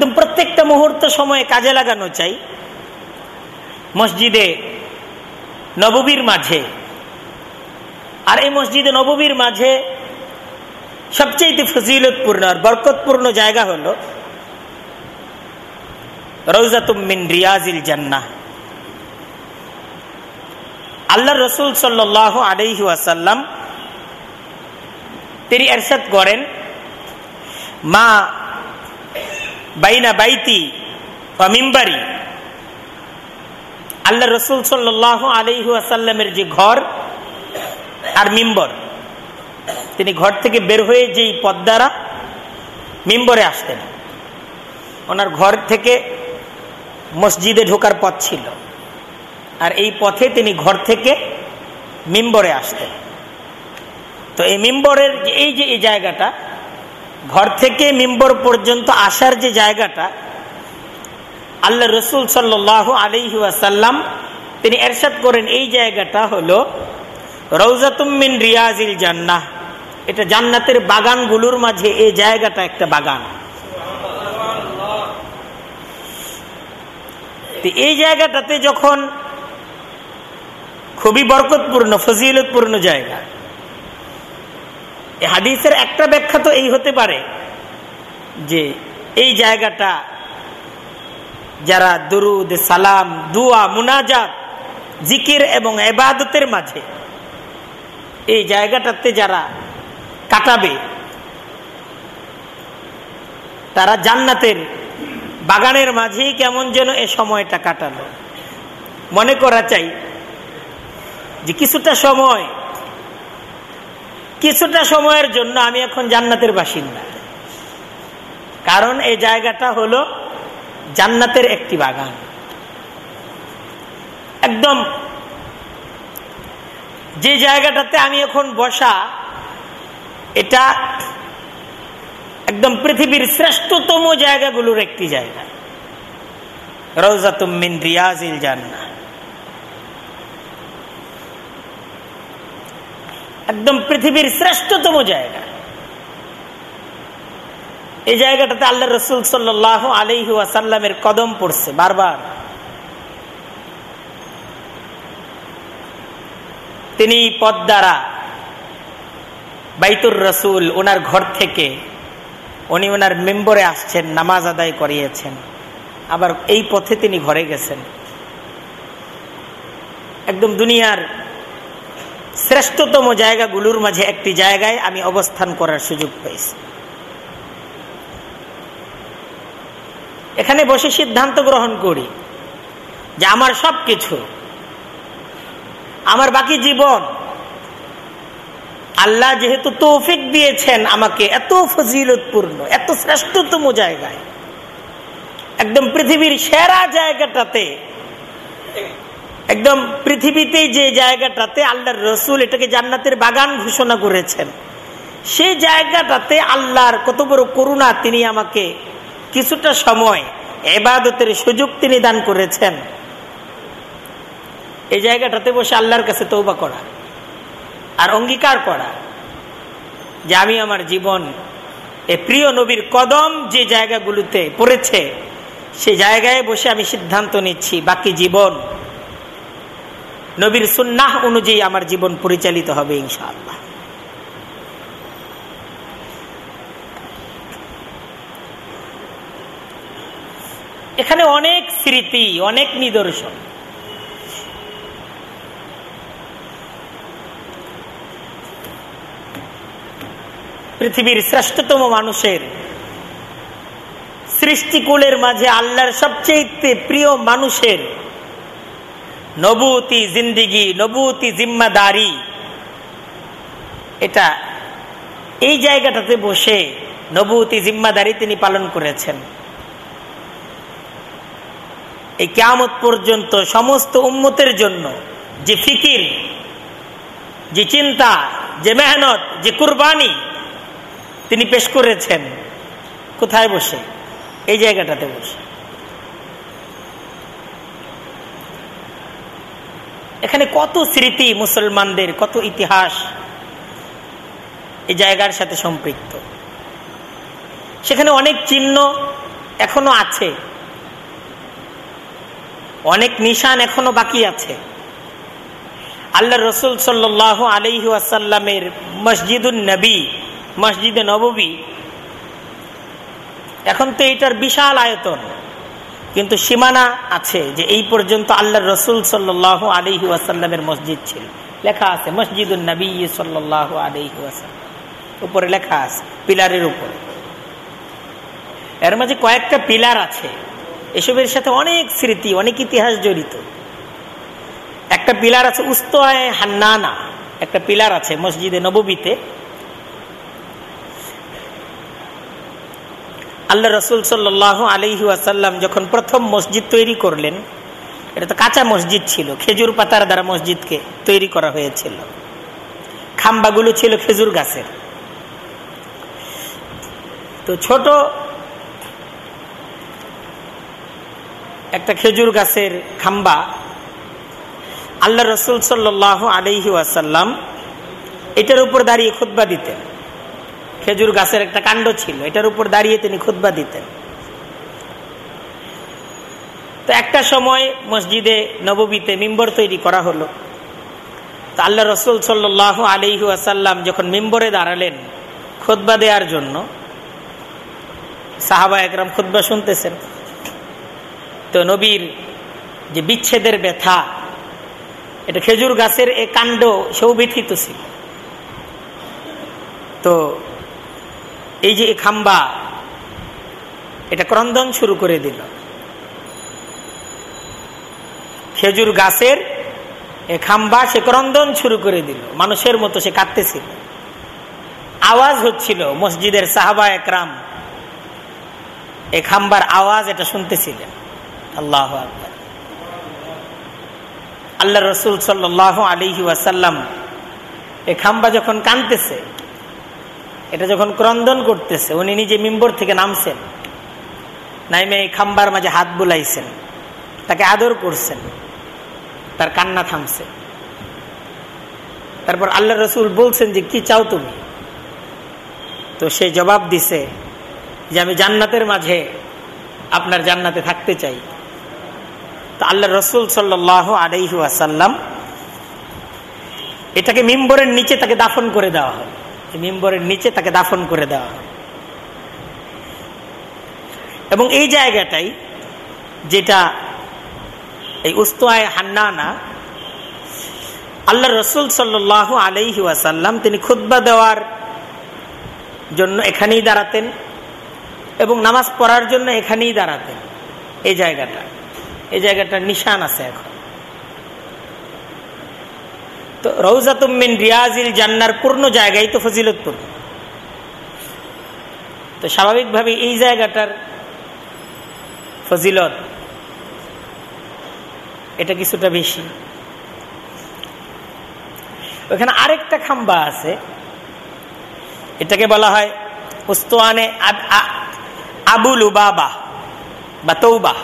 একদম প্রত্যেকটা মুহূর্ত সময়ে কাজে লাগানো চাই। মসজিদে, নববীর মাঝে। আর এই মসজিদে, নববীর মাঝে সবচেয়ে ফজিলতপূর্ণ আর বরকতপূর্ণ জায়গা হল রৌজাতুমিন রিয়াজিল জান্না আল্লাহ রসুল সাল্লাহ আলহি আসাল্লাম তিনি এরশাদ করেন, মা বাইনা বাইতি মিম্বারি। আল্লাহ রসুল সাল্লাহ আলহু আসাল্লামের যে ঘর আর মিম্বর, তিনি ঘর থেকে বের হয়ে যেই পথ দ্বারা মিম্বরে আসতেন। ওনার ঘর থেকে মসজিদে ঢোকার পথ ছিল। আর এই পথে তিনি ঘর থেকে মিম্বরে আসতেন। তো এই মিম্বরের এই যে এই জায়গাটা ঘর থেকে মিম্বর পর্যন্ত আসার যে জায়গাটা, আল্লাহ রসুল সাল্লাহ আলহি আসাল্লাম তিনি এরশাদ করেন, এই জায়গাটা হলো রৌজাতুমিন রিয়াজিল জান্নাহ। এটা জান্নাতের বাগানগুলোর মাঝে এই জায়গাটা একটা বাগান। এই জায়গাটাতে যখন খুবই বরকতপূর্ণ, ফজিলতপূর্ণ জায়গা হাদিসের একটা ব্যাখ্যা তো এই হতে পারে যে এই জায়গাটা যারা দরুদ, সালাম, দুয়া, মুনাজাত, জিকির এবং এবাদতের মাঝে এই জায়গাটাতে যারা কাটাবে, তারা জান্নাতের বাগানের মাঝেই কেমন যেন এ সময়টা কাটালো। মনে করা চাই যে কিছুটা সময় কিছুটা সময়ের জন্য আমি এখন জান্নাতের বাসিন্দা। কারণ এই জায়গাটা হলো জান্নাতের একটি বাগান। একদম যে জায়গাটাতে আমি এখন বসা, এটা একদম পৃথিবীর শ্রেষ্ঠতম জায়গাগুলোর একটি জায়গা। রৌজাতুমিন রিয়াজিল জান্না একদম পৃথিবীর শ্রেষ্ঠতম জায়গা। এই জায়গাটাতে আল্লাহ রসুল সাল্লাহ আলহি ওয়াসাল্লামের কদম পড়ছে বারবার। তিনি পদ দ্বারা বাইতুর রসুল ওনার ঘর থেকে উনি ওনার মেম্বরে আসছেন, নামাজ আদায় করিয়েছেন। আবার এই পথে তিনি ঘরে গেছেন। একদম দুনিয়ার শ্রেষ্ঠতম জায়গাগুলোর মাঝে একটি জায়গায় আমি অবস্থান করার সুযোগ পেয়েছি। এখানে বসে সিদ্ধান্ত গ্রহণ করি যে আমার সব কিছু আমার বাকি জীবন, আল্লাহ যেহেতু তৌফিক দিয়েছেন আমাকে এত ফজিলতপূর্ণ, এত শ্রেষ্ঠতম জায়গায়, একদম পৃথিবীর সেরা জায়গাটাতে একদম পৃথিবীতে যে জায়গাটাতে আল্লাহর রসুল এটাকে জান্নাতের বাগান ঘোষণা করেছেন, সেই জায়গাটাতে আল্লাহর কত বড় করুণা তিনি আমাকে কিছুটা সময় এবাদতের সুযোগ তিনি দান করেছেন। এই জায়গাটাতে বসে আল্লাহর কাছে তৌবা করা আর অঙ্গীকার করা যে আমি আমার জীবন, এ প্রিয় নবীর কদম যে জায়গাগুলোতে পড়েছে সে জায়গায় বসে আমি সিদ্ধান্ত নিচ্ছি, বাকি জীবন নবীর সুন্নাহ অনুযায়ী আমার জীবন পরিচালিত হবে, ইনশাআল্লাহ। এখানে অনেক স্মৃতি, অনেক নিদর্শন। পৃথিবীর শ্রেষ্ঠতম মানুষের সৃষ্টিকুলের মাঝে আল্লাহর সবচেয়ে প্রিয় মানুষের নবুতি জিন্দিগি, নবুতি জিম্মাদারি। এটা এই জায়গাটাতে বসে নবুতি জিম্মাদারি তিনি পালন করেছেন। এই কেয়ামত পর্যন্ত সমস্ত উম্মতের জন্য যে ফিকির, যে চিন্তা, যে মেহনত, যে কুরবানি তিনি পেশ করেছেন। কোথায় বসে? এই জায়গাটাতে বসে। এখানে কত স্মৃতি মুসলমানদের, কত ইতিহাস এই জায়গার সাথে সম্পৃক্ত। সেখানে অনেক চিহ্ন এখনও আছে। অনেক নিশান এখনও বাকি আছে। আল্লাহ রসুল সাল্লাহ আলহি আসাল্লামের মসজিদুল নবী, মসজিদে নববী। এখন তো এটার বিশাল আয়তন। কিন্তু সীমানা আছে যে এই পর্যন্ত আল্লাহ রসুল সাল্লাহ আলহি ওয়াসাল্লামের মসজিদ ছিল। লেখা আছে মসজিদুল নবী সাল্লাহ আলহি ওয়াসাল্লাম। উপরে লেখা আছে, পিলারের উপরে। এর মাঝে কয়েকটা পিলার আছে। এসবের সাথে অনেক স্মৃতি, অনেক ইতিহাস জড়িত। একটা পিলার আছে উস্তয় হান্নানা। একটা পিলার আছে মসজিদে নববীতে। আল্লাহ রসুল সাল্লাহ আলহি আসাল্লাম যখন প্রথম মসজিদ তৈরি করলেন, এটা তো কাঁচা মসজিদ ছিল, খেজুর পাতার দ্বারা মসজিদকে তৈরি করা হয়েছিল। খাম্বাগুলো ছিল খেজুর গাছের। তো ছোট একটা খেজুর গাছের খাম্বা আল্লাহ রসুল সাল্লাহ আলহি আসাল্লাম এটার উপর দাঁড়িয়ে খুদ্া দিতেন। খেজুর গাছের একটা কাণ্ড ছিল, এটার উপর দাঁড়িয়ে তিনি খুদ্া দিতেন। তো একটা সময় মসজিদে নববীতে মিম্বর তৈরি করা হলো। তো আল্লাহ রসুল সাল্লাহ আলিহু আসাল্লাম যখন মিম্বরে দাঁড়ালেন খুদ্া দেওয়ার জন্য, সাহাবা একরাম খুদ্া শুনতেছেন। তো নবীর যে বিচ্ছেদের ব্যথা, এটা খেজুর গাছের এ কাণ্ড সেও ব্যথিত ছিল। তো এই যে খাম্বা, এটা ক্রন্দন শুরু করে দিল। খেজুর গাছের এ খাম্বা সে ক্রন্দন শুরু করে দিল। মানুষের মতো সে কাঁদতেছিল। আওয়াজ হচ্ছিল মসজিদের সাহাবা একরাম। এ খাম্বার আওয়াজ এটা শুনতেছিলেন। আল্লাহ আল্লাহ রসুল সাল্লাহ আলিহি ওয়াসাল্লাম এই খাম্বা যখন কানতেছে এটা যখন ক্রন্দন করতেছে, উনি নিজে মিম্বর থেকে নামছেন। নাইমে এই খাম্বার মাঝে হাত বুলাইছেন। তাকে আদর করছেন। তার কান্না থামছে। তারপর আল্লাহ রসুল বলছেন যে, কি চাও তুমি? তো সে জবাব দিছে যে, আমি জান্নাতের মাঝে আপনার জান্নাতে থাকতে চাই। তো আল্লাহ রসুল সাল্লাহ আলাইহু আসাল্লাম এটাকে মিম্বরের নিচে তাকে দাফন করে দেওয়া হয়। মিম্বরের নিচে তাকে দাফন করে দেওয়া এবং এই জায়গাটাই যেটা এই উস্তোয়ায় হান্নানা আল্লাহ রসুল সাল্লাহ আলাইহি ওয়াসাল্লাম তিনি খুদ্া দেওয়ার জন্য এখানেই দাঁড়াতেন এবং নামাজ পড়ার জন্য এখানেই দাঁড়াতেন। এই জায়গাটা এই জায়গাটা নিশান আছে এখন। তো রৌজাতুমিন রিয়াজিল জান্নার পূর্ণ জায়গায় তো ফজিলতপূর্ণ তো স্বাভাবিকভাবে এই জায়গাটার ফজিলত এটা কিছুটা বেশি। ওখানে আরেকটা খাম্বা আছে, এটাকে বলা হয় উস্তোয়ানে আবুল উবাবা বা তৌবা,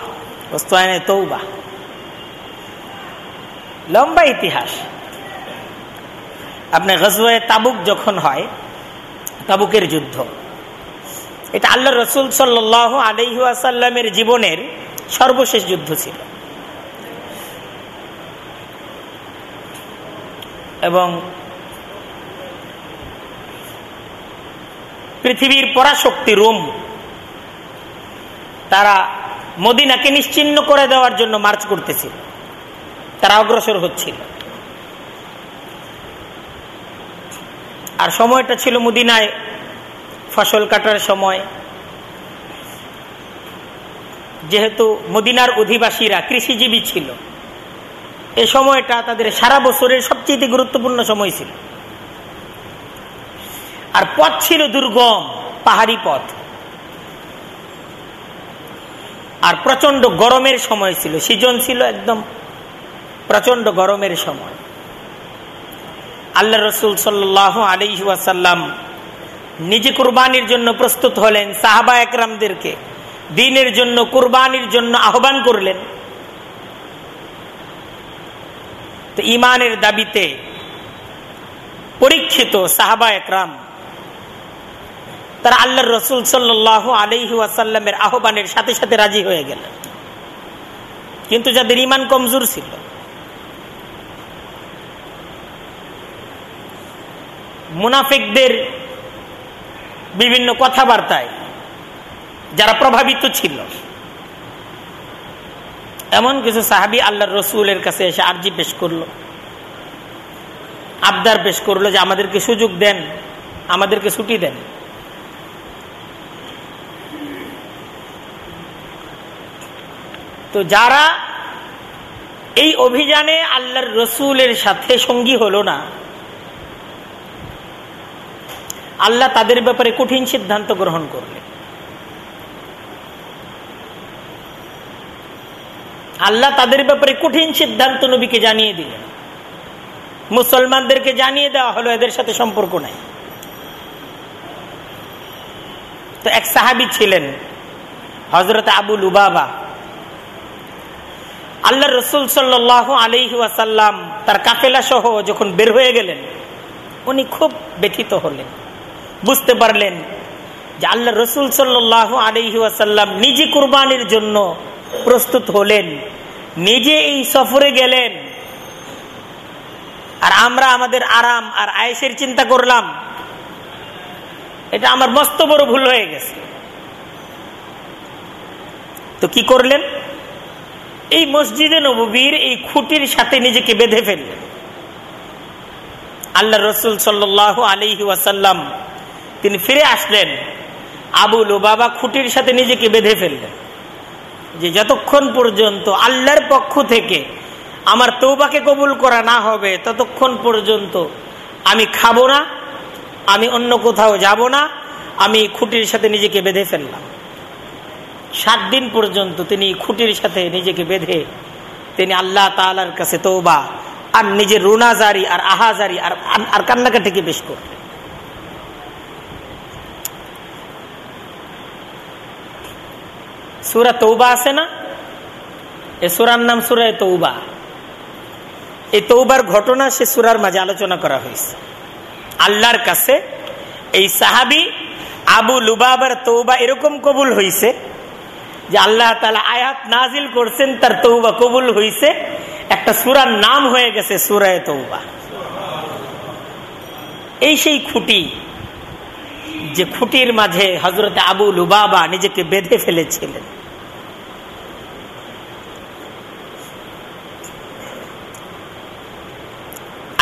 উস্তোয়ানে তৌবা। লম্বা ইতিহাস। আপনার গজওয়ে তাবুক যখন হয়, তাবুকের যুদ্ধ। এটা আল্লাহ রসুল সাল্লাহ আলহাসাল্লামের জীবনের সর্বশেষ যুদ্ধ ছিল। এবং পৃথিবীর পরাশক্তি রোম, তারা মদিনাকে নিশ্চিন্ন করে দেওয়ার জন্য মার্চ করতেছিল। তারা অগ্রসর হচ্ছিল। আর সময়টা ছিল মুদিনায় ফসল কাটার সময়। যেহেতু মদিনার অধিবাসীরা কৃষিজীবী ছিল, এ সময়টা তাদের সারা বছরের সবচেয়ে গুরুত্বপূর্ণ সময় ছিল। আর পথ ছিল দুর্গম, পাহাড়ি পথ। আর প্রচণ্ড গরমের সময় ছিল, সিজন ছিল একদম প্রচণ্ড গরমের সময়। আল্লাহ রসুল সাল্লাহ আলিহাসাল্লাম নিজে কুরবানির জন্য প্রস্তুত হলেন, সাহাবা একরামদেরকে দিনের জন্য, কুরবানির জন্য আহ্বান করলেন। তো ইমানের দাবিতে পরীক্ষিত সাহাবা একরাম তারা আল্লাহ রসুল সাল্লাহ আলহি আহ্বানের সাথে সাথে রাজি হয়ে গেলেন। কিন্তু যাদের ইমান কমজোর ছিল মুনাফিকদের বিভিন্ন কথাবার্তায় যারা প্রভাবিত ছিল। এমন কিছু সাহাবি আল্লাহ রসুলের কাছে এসে আর্জি পেশ করল। আবদার পেশ করল যে, আমাদেরকে সুযোগ দেন, আমাদেরকে ছুটি দেন। তো যারা এই অভিযানে আল্লাহর রসুলের সাথে সঙ্গী হলো না আল্লাহ তাদের ব্যাপারে কঠিন সিদ্ধান্ত গ্রহণ করলেন। আল্লাহ তাদের ব্যাপারে কঠিন সিদ্ধান্ত নবীকে জানিয়ে দিলেন। মুসলমানদেরকে জানিয়ে দেওয়া হলো, এদের সাথে সম্পর্ক নাই। তো এক সাহাবি ছিলেন হজরত আবুল উবাবা আল্লাহ রসুল সাল্লাহ আলিহাসাল্লাম তার কাফেলা সহ যখন বের হয়ে গেলেন, উনি খুব ব্যথিত হলেন। বুঝতে পারলেন যে আল্লাহ রসুল সাল্লাহ আলিহাসাল্লাম নিজে কুরবানির জন্য প্রস্তুত হলেন, নিজে এই সফরে গেলেন। আর আমরা আমাদের আরাম আর আয়েসের চিন্তা করলাম, এটা আমার মস্ত বড় ভুল হয়ে গেছে। তো কি করলেন? এই মসজিদে নবীর এই খুঁটির সাথে নিজেকে বেঁধে ফেললেন। আল্লাহ রসুল সাল্লাহ আলিহি ওয়াসাল্লাম তিনি ফিরে আসলেন। আবুল ও বাবা খুঁটির সাথে নিজেকে বেঁধে ফেললেন। যে যতক্ষণ পর্যন্ত আল্লাহর পক্ষ থেকে আমার তৌবাকে কবুল করা না হবে, ততক্ষণ পর্যন্ত আমি খাব না, আমি অন্য কোথাও যাব না, আমি খুঁটির সাথে নিজেকে বেঁধে ফেললাম। সাত দিন পর্যন্ত তিনি খুঁটির সাথে নিজেকে বেঁধে তিনি আল্লাহ তালার কাছে তৌবা আর নিজের রুনাজারি আর আহাজারি আর আর কান্নাকাটিকে বেশ করলেন। সুরা তৌবা আছে না? এ সুরার নাম সুরায় তৌবা এই তৌবার ঘটনা সে সুরার মাঝে আলোচনা করা হয়েছে। আল্লাহর কাছে এই সাহাবি আবু লুবাবার তৌবা এরকম কবুল হয়েছে যে আল্লাহ তালা আয়াত নাজিল করছেন, তার তৌবা কবুল হয়েছে একটা সুরার নাম হয়ে গেছে সুরায় তৌবা এই সেই খুঁটি যে খুঁটির মাঝে হজরত আবু লুবাবা নিজেকে বেঁধে ফেলেছিলেন।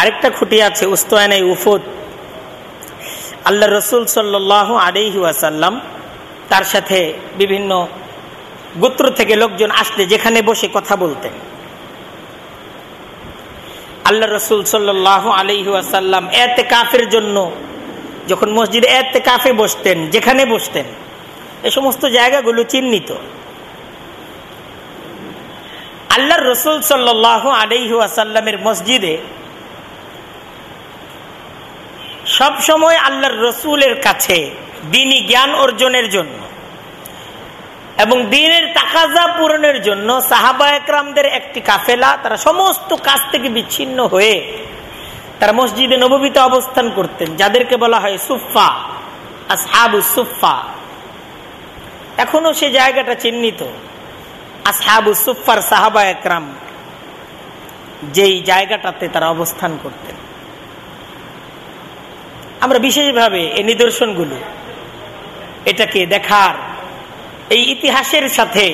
আরেকটা খুঁটি আছে, উস্তয়নে উফুদ। আল্লাহ রসুল সাল্লাহ আলহি ওয়াসাল্লাম তার সাথে বিভিন্ন গোত্র থেকে লোকজন আসলে যেখানে বসে কথা বলতেন। আল্লাহ রসুল সাল্লাহ আলহি ওয়াসাল্লাম এতে কাফের জন্য যখন মসজিদে এতে কাফে বসতেন, যেখানে বসতেন, এ সমস্ত জায়গাগুলো চিহ্নিত। আল্লাহ রসুল সাল্লাহ আলহি ওয়াসাল্লামের মসজিদে সব সময় আল্লাহর রসুলের কাছে দিনী জ্ঞান অর্জনের জন্য এবং দিনের তাকাজা পূরণের জন্য সাহাবা একরামদের একটি কাফেলা, তারা সমস্ত কাজ থেকে বিচ্ছিন্ন হয়ে তারা মসজিদে নবীতে অবস্থান করতেন, যাদেরকে বলা হয় সুফা আসহাবু সুফা এখনও সে জায়গাটা চিহ্নিত। আসহাবু সুফার সাহাবা একরাম যেই জায়গাটাতে তারা অবস্থান করতেন। আমরা বিশেষভাবে এই নিদর্শনগুলো, এটাকে দেখার এই ইতিহাসের সাথে,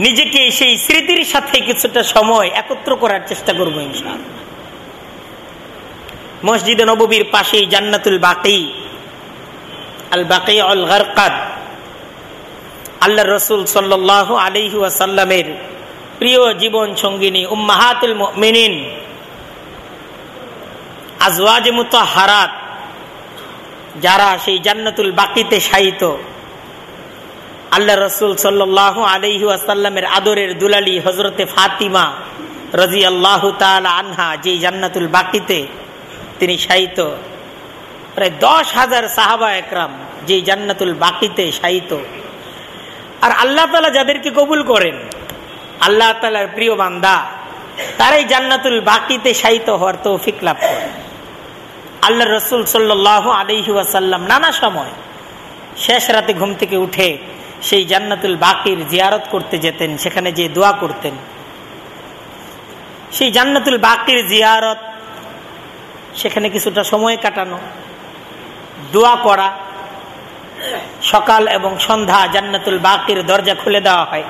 নিজেকে সেই স্মৃতির সাথে কিছুটা সময় একত্র করার চেষ্টা করব ইনশাল মসজিদে নবীর পাশেই জান্নাতুল বাকি আল বাকি আল গরকাদ। আল্লাহ রসুল সাল্লাহ আলিহু আসাল্লামের প্রিয় জীবন সঙ্গিনী উম্মাহাতুল মিনিন আজওয়াজ হারাত যারা সেই জান্নাতুল বাকিতে শায়িত। আল্লাহ রসুল সাল্লাহ আলহি আসাল্লামের আদরের দুলালি হজরতে ফাতিমা রাজি আল্লাহ আনহা যে জান্নাতুল বাকিতে তিনি শায়িত। প্রায় দশ হাজার সাহাবা একরাম যে জান্নাতুল বাকিতে শায়িত। আর আল্লাহ তালা যাদেরকে কবুল করেন, আল্লাহ তালার প্রিয় বান্দা, তারাই জান্নাতুল বাকিতে শায়িত হওয়ার তৌফিক লাভ করেন। আল্লাহ রসুল সাল্লাহ আলহি ওয়াসাল্লাম নানা সময় শেষ রাতে ঘুম থেকে উঠে সেই জান্নাতুল বাকির জিয়ারত করতে যেতেন, সেখানে যে দোয়া করতেন। সেই জান্নাতুল বাকির জিয়ারত, সেখানে কিছুটা সময় কাটানো, দোয়া করা, সকাল এবং সন্ধ্যা জান্নাতুল বাকির দরজা খুলে দেওয়া হয়।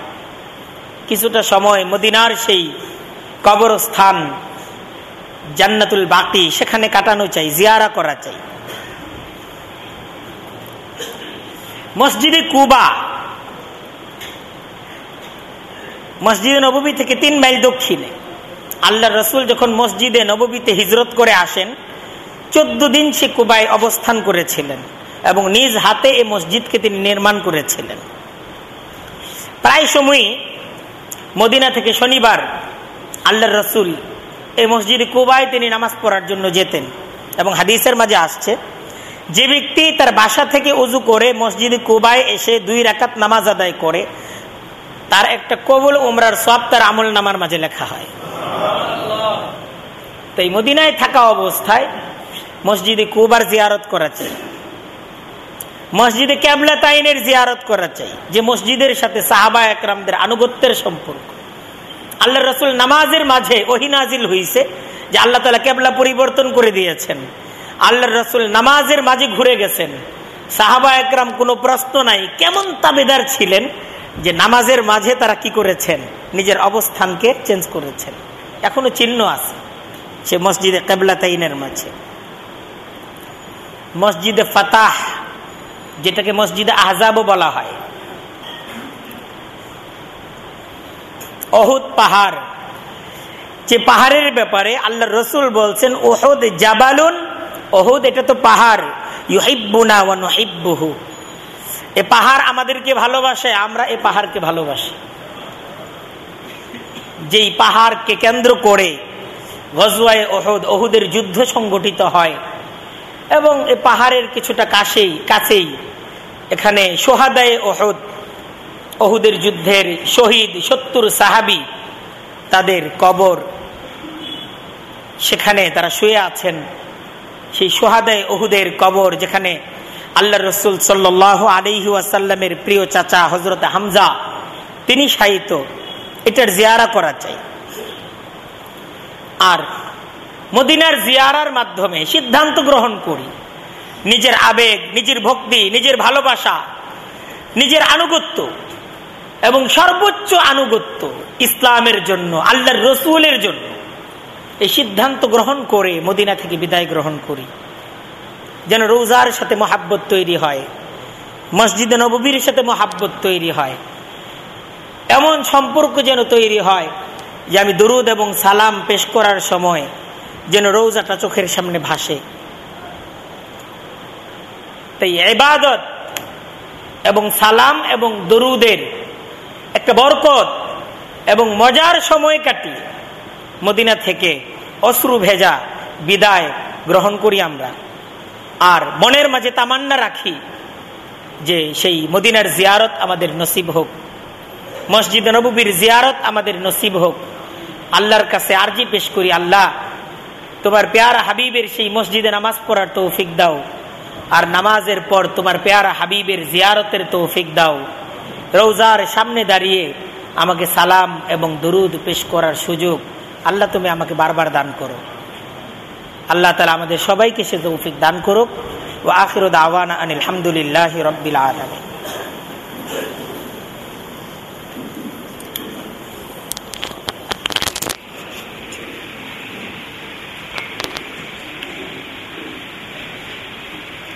কিছুটা সময় মদিনার সেই কবরস্থান জান্নাতুল বাকি, সেখানে কাটানো চাই, জিয়ারা করা চাই। মসজিদে কুবা। মসজিদে নবী থেকে তিন মাইল দক্ষিণে। আল্লাহ রসুল যখন মসজিদে নবীতে হিজরত করে আসেন, চোদ্দ দিন সে কুবায় অবস্থান করেছিলেন এবং নিজ হাতে এই মসজিদকে তিনি নির্মাণ করেছিলেন। প্রায় সময়ই মদিনা থেকে শনিবার আল্লাহ রসুল এই মসজিদে কুবায় তিনি নামাজ পড়ার জন্য যেতেন। এবং হাদিসের মাঝে আসছে, যে ব্যক্তি তার বাসা থেকে উজু করে মসজিদে কুবায় এসে দুই রাকাত নামাজ আদায় করে, তার একটা কবল উমরার সব তার আমল নামার মাঝে লেখা হয়। তো এই মদিনায় থাকা অবস্থায় মসজিদে কুবার জিয়ারত করা চাই। মসজিদে ক্যাবলা তাইনের জিয়ারত করা চাই, যে মসজিদের সাথে সাহাবা একরামদের আনুগত্যের সম্পর্ক। আল্লাহ রসুল নামাজের মাঝে ওহিনাজিল হইছে যে আল্লাহ তালা কেবলা পরিবর্তন করে দিয়েছেন। আল্লাহ রসুল নামাজের মাঝে ঘুরে গেছেন। সাহাবা একরাম কোনো প্রশ্ন নাই, কেমন তাবেদার ছিলেন যে নামাজের মাঝে তারা কি করেছেন? নিজের অবস্থানকে চেঞ্জ করেছেন। এখনও চিহ্ন আছে সে মসজিদে কেবলা তাইনের মাঝে। মসজিদে ফাতাহ, যেটাকে মসজিদে আহজাবও বলা হয়। অহুদ পাহাড়। যে পাহাড়ের ব্যাপারে আল্লাহ রসুল বলছেন ওহদ জাবালুন ওহুদ এটা তো পাহাড়। ইউহিব্বুনা ওয়া নুহিব্বুহু। এ পাহাড় আমাদেরকে ভালোবাসে, আমরা এ পাহাড়কে ভালোবাসি। যেই পাহাড়কে কেন্দ্র করে গজওয়ায় ওহুদ ওহুদের যুদ্ধ সংগঠিত হয়, এবং এ পাহাড়ের কিছুটা কাছেই কাছেই এখানে সোহাদায় ওহুদ ওহুদের যুদ্ধের শহীদ সত্তর সাহাবি তাদের কবর। সেখানে তারা শুয়ে আছেন। সেই সোহাদায় ওহুদের কবর যেখানে আল্লাহ রসুল সাল্লাহ আলিহি ওয়াসাল্লামের প্রিয় চাচা হজরত হামজা, তিনি সাহিত্য এটার জিয়ারা করা চাই। আর মদিনার জিয়ারার মাধ্যমে সিদ্ধান্ত গ্রহণ করি। নিজের আবেগ, নিজের ভক্তি, নিজের ভালোবাসা, নিজের আনুগত্য এবং সর্বোচ্চ আনুগত্য ইসলামের জন্য, আল্লাহর রসুলের জন্য। এই সিদ্ধান্ত গ্রহণ করে, মদিনা থেকে বিদায় গ্রহণ করি। যেন রোজার সাথে মহাব্বত তৈরি হয়, মসজিদে নবীর সাথে মহাব্বত তৈরি হয়। এমন সম্পর্ক যেন তৈরি হয় যে আমি দরুদ এবং সালাম পেশ করার সময় যেন রোজাটা চোখের সামনে ভাসে। তাই এবাদত এবং সালাম এবং দরুদের একটা বরকত এবং মজার সময় কাটি মদিনা থেকে অশ্রু ভেজা বিদায় গ্রহণ করি আমরা। আর মনের মাঝে তামান্না রাখি যে সেই মদিনার জিয়ারত আমাদের নসিব হোক, মসজিদ নবীর জিয়ারত আমাদের নসিব হোক। আল্লাহর কাছে আরজি পেশ করি, আল্লাহ, তোমার পেয়ারা হাবিবের সেই মসজিদে নামাজ পড়ার তৌফিক দাও। আর নামাজের পর তোমার পেয়ারা হাবিবের জিয়ারতের তৌফিক দাও। রৌজার সামনে দাঁড়িয়ে আমাকে সালাম এবং দরুদ পেশ করার সুযোগ আল্লাহ তুমি আমাকে বারবার দান করো। আল্লাহ তালা আমাদের সবাইকে সে তৌফিক দান করুক। ও আখির দাওয়ানা আনিল হামদুলিল্লাহ রব্বিল আলমী